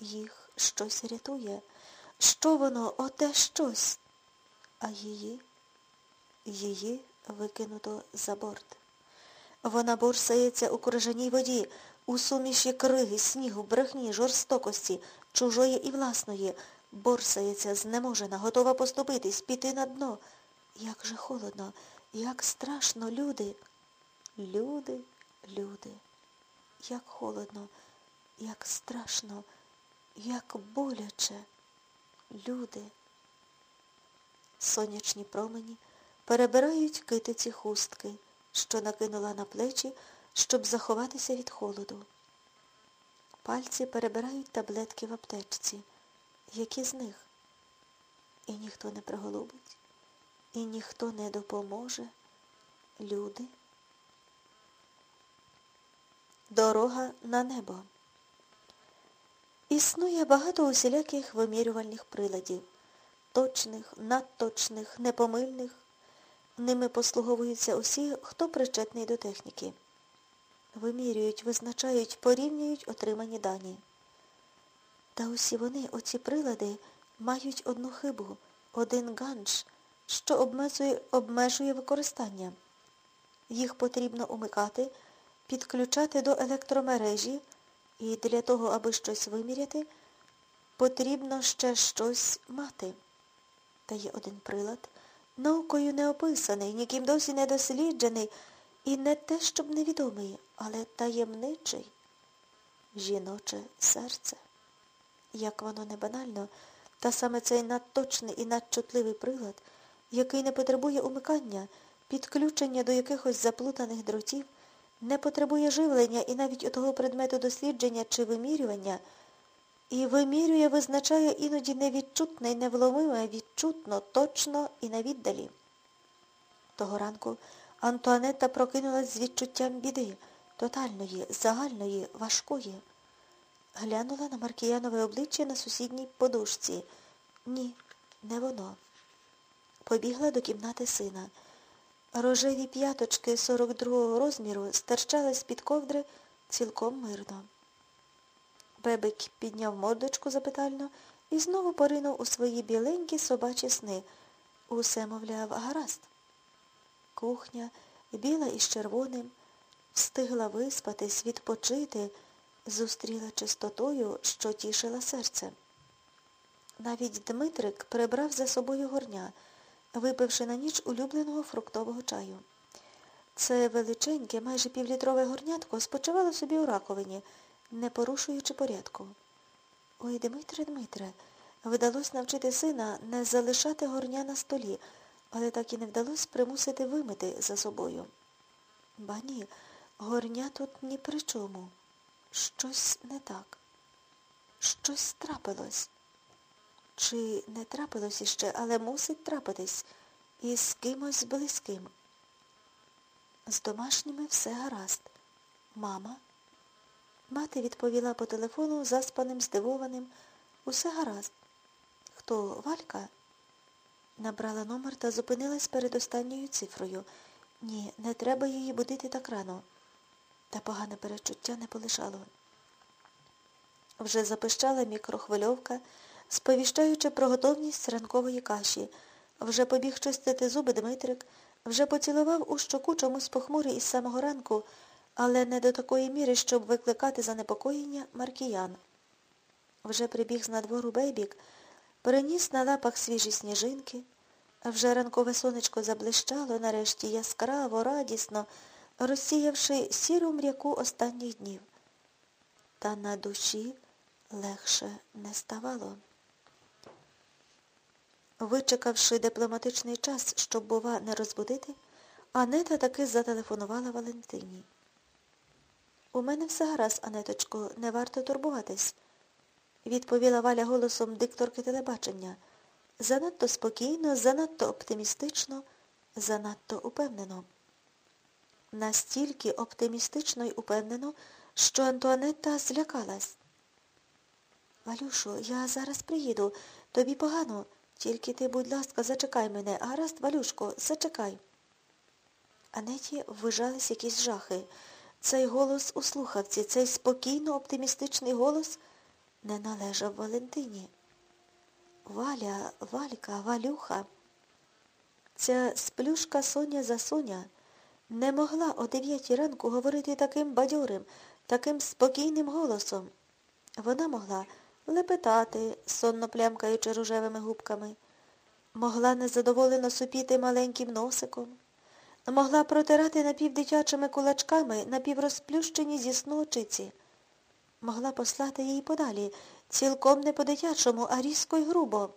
Їх щось рятує. Що воно, оте щось? А її, її викинуто за борт. Вона борсається у крижаній воді, у суміші криги, снігу, брехні, жорстокості, чужої і власної, борсається, знеможена, готова поступитись, піти на дно. Як же холодно, як страшно, люди. Люди, люди, як холодно, як страшно, як боляче. Люди. Сонячні промені перебирають китиці хустки, що накинула на плечі, щоб заховатися від холоду. Пальці перебирають таблетки в аптечці. Які з них? І ніхто не приголубить, і ніхто не допоможе. Люди. Дорога на небо. Існує багато усіляких вимірювальних приладів. Точних, надточних, непомильних. Ними послуговуються усі, хто причетний до техніки. Вимірюють, визначають, порівнюють отримані дані. Та усі вони, оці прилади, мають одну хибу, один ганж, що обмежує, обмежує використання. Їх потрібно умикати, підключати до електромережі, і для того, аби щось виміряти, потрібно ще щось мати. Та є один прилад, наукою не описаний, ніким досі не досліджений, і не те, щоб невідомий, але таємничий жіноче серце. Як воно не банально, та саме цей надточний і надчутливий прилад, який не потребує умикання, підключення до якихось заплутаних дротів, не потребує живлення і навіть того предмету дослідження чи вимірювання, і вимірює, визначає іноді невідчутне і невломиме, відчутно, точно і на віддалі. Того ранку Антуанетта прокинулась з відчуттям біди, тотальної, загальної, важкої. Глянула на Маркіянове обличчя на сусідній подушці. Ні, не воно. Побігла до кімнати сина. Рожеві п'яточки 42-го розміру стирчали з-під ковдри цілком мирно. Бебик підняв мордочку запитально і знову поринув у свої біленькі собачі сни. Усе, мовляв, гаразд. Кухня, біла із червоним, встигла виспатись, відпочити, зустріла чистотою, що тішила серце. Навіть Дмитрик прибрав за собою горня, випивши на ніч улюбленого фруктового чаю. Це величеньке, майже півлітрове горнятко спочивало собі у раковині, не порушуючи порядку. Ой, Дмитре, Дмитре, вдалося навчити сина не залишати горня на столі, але так і не вдалося примусити вимити за собою. Ба ні, горня тут ні при чому. Щось не так. Щось трапилось. Чи не трапилось іще, але мусить трапитись і з кимось близьким. З домашніми все гаразд. Мама? Мати відповіла по телефону заспаним, здивованим. Усе гаразд. Хто? Валька? Набрала номер та зупинилась перед останньою цифрою. Ні, не треба її будити так рано. Та погане перечуття не полишало. Вже запищала мікрохвильовка, сповіщаючи про готовність ранкової каші. Вже побіг чистити зуби Дмитрик, вже поцілував у щоку чомусь похмурий із самого ранку, але не до такої міри, щоб викликати занепокоєння маркіян. Вже прибіг з надвору бейбік, переніс на лапах свіжі сніжинки, вже ранкове сонечко заблищало нарешті яскраво, радісно, розсіявши сіру мряку останніх днів. Та на душі легше не ставало. Вичекавши дипломатичний час, щоб, бува, не розбудити, Анета таки зателефонувала Валентині. У мене все гаразд, Анеточко, не варто турбуватись, відповіла Валя голосом дикторки телебачення. Занадто спокійно, занадто оптимістично, занадто упевнено. Настільки оптимістично й упевнено, що Антуанетта злякалась. Валюшо, я зараз приїду. Тобі погано. Тільки ти, будь ласка, зачекай мене. Гаразд, Валюшко, зачекай. Анеті ввижались якісь жахи. Цей голос у слухавці, цей спокійно оптимістичний голос не належав Валентині. Валя, Валька, Валюха. Ця сплюшка Соня за Соня не могла о дев'ятій ранку говорити таким бадьорим, таким спокійним голосом. Вона могла лепетати, сонно плямкаючи рожевими губками, могла незадоволено супіти маленьким носиком, могла протирати напівдитячими кулачками напіврозплющені зі сну могла послати її подалі, цілком не по-дитячому, а різко й грубо.